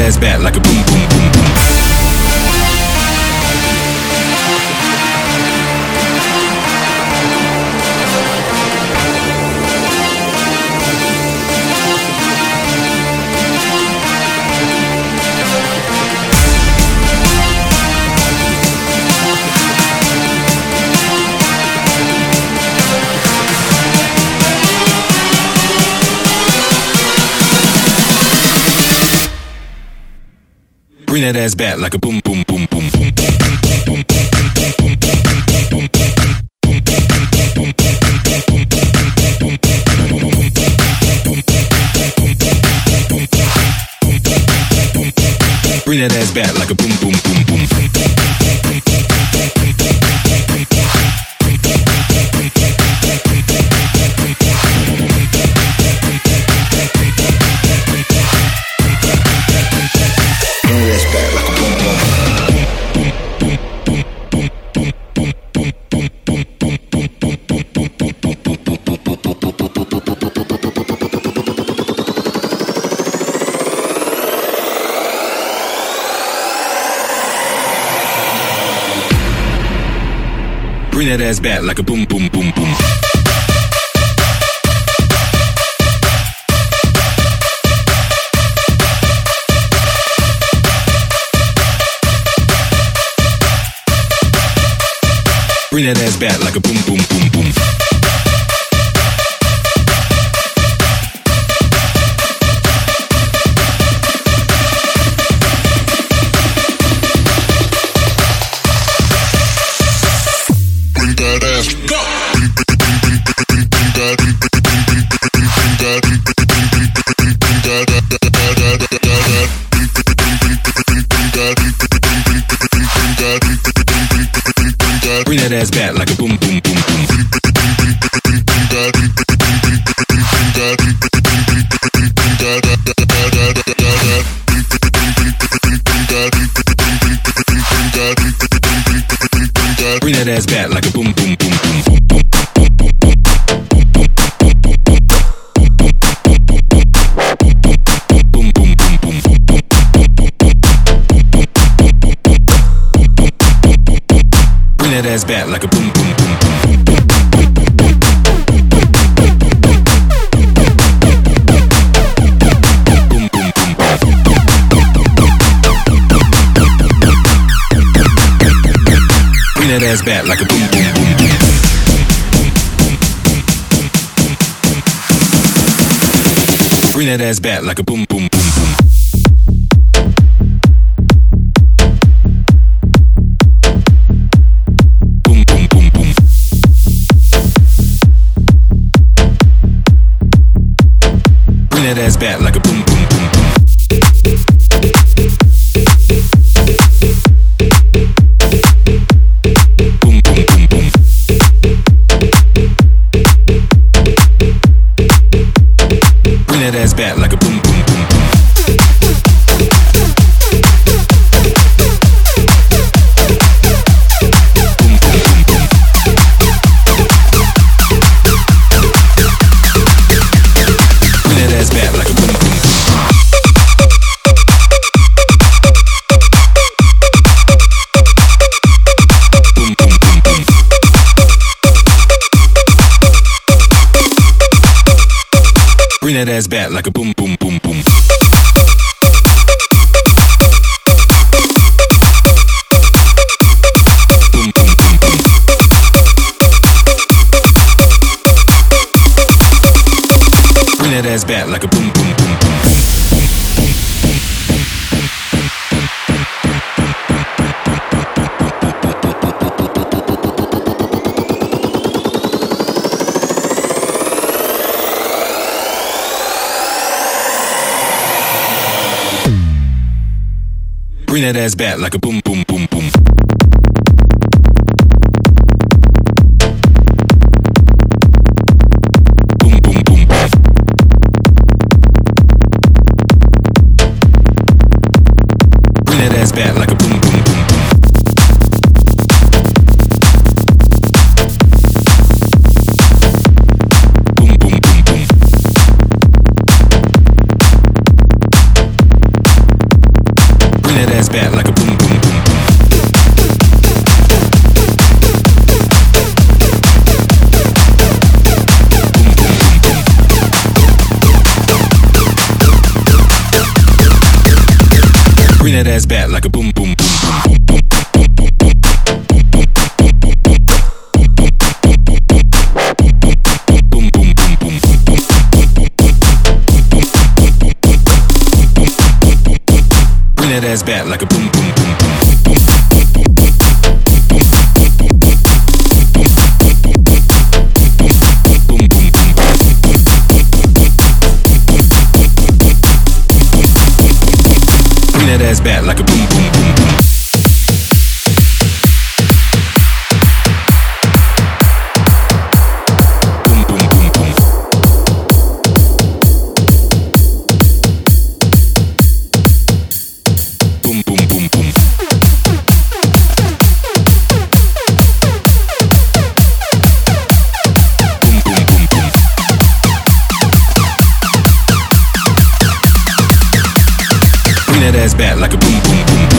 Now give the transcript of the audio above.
ass back like a boom Bring that ass back like a boom boom boom boom boom. Bring that ass back like a boom boom boom Bring that ass back like a boom boom boom boom. Bring that ass back like a boom boom boom bring, that. Bring, bring, bring, bring, bring, bring that. Bring that ass back like a boom boom boom boom. Boom ass back like a boom boom boom. Boom boom boom that ass back like a boom boom boom boom. Bring that ass back like a boom boom boom. That ass back like a boom boom boom boom. Bring that ass back like that ass back like a boom boom boom boom. That ass back like a boom boom boom boom. That ass back like a boom. That ass back like a boom boom boom boom boom boom Bring that ass back like a boom boom boom boom. Ass back like a boom boom boom. That ass back like a boom boom boom